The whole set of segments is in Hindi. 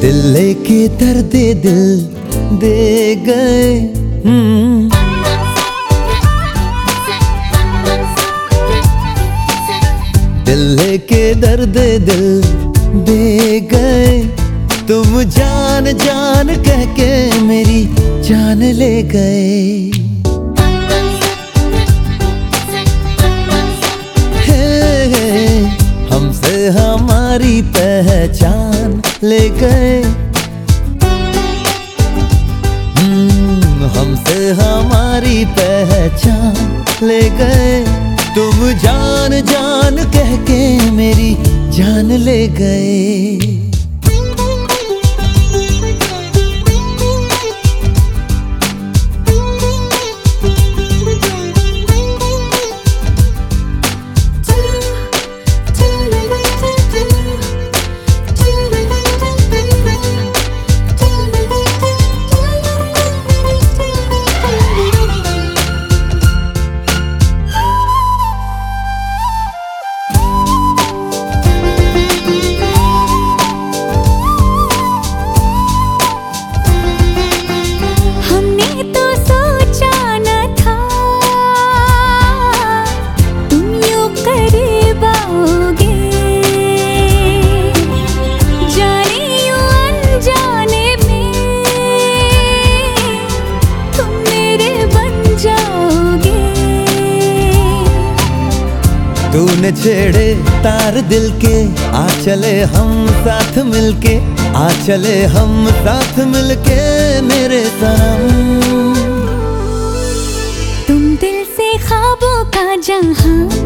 दिल लेके दर्द दिल दे गए। हम्म। दिल लेके दर्द दिल दे गए। तुम जान जान कह के मेरी जान ले गए। ले गए। हम्म, हमसे हमारी पहचान ले गए। तुम जान जान कह के मेरी जान ले गए। तूने छेड़े तार दिल के, आ चले हम साथ मिलके, आ चले हम साथ मिलके मेरे सनम। तुम दिल से ख्वाबों का जहाँ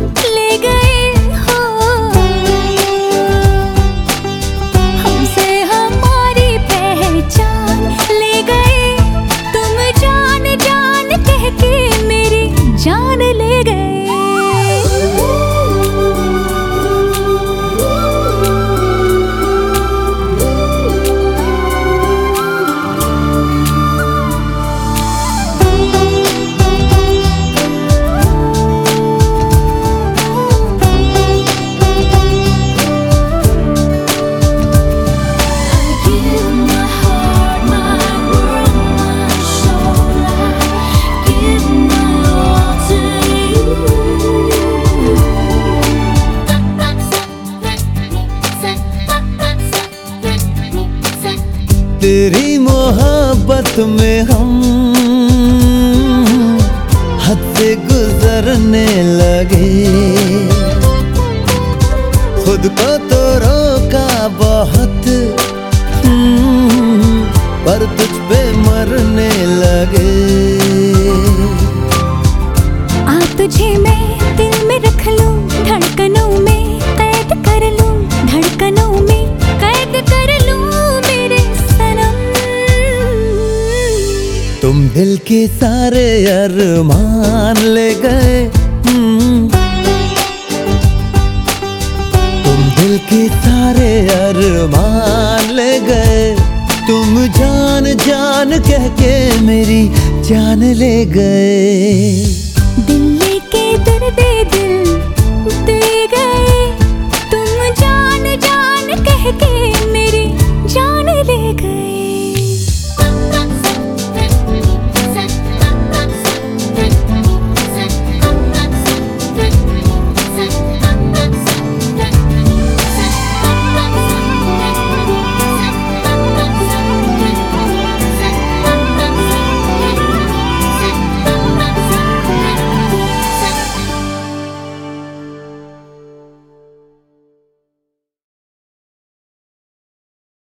तेरी मोहब्बत में हम हद से गुजरने लगे। खुद को तो रोका बहुत हम्म, पर तुझ पे मरने लगे। तुम दिल के सारे अरमान ले गए। हम्म। तुम दिल के सारे अरमान ले गए। तुम जान जान कह के मेरी जान ले गए। दिल्ली के दर्द दिल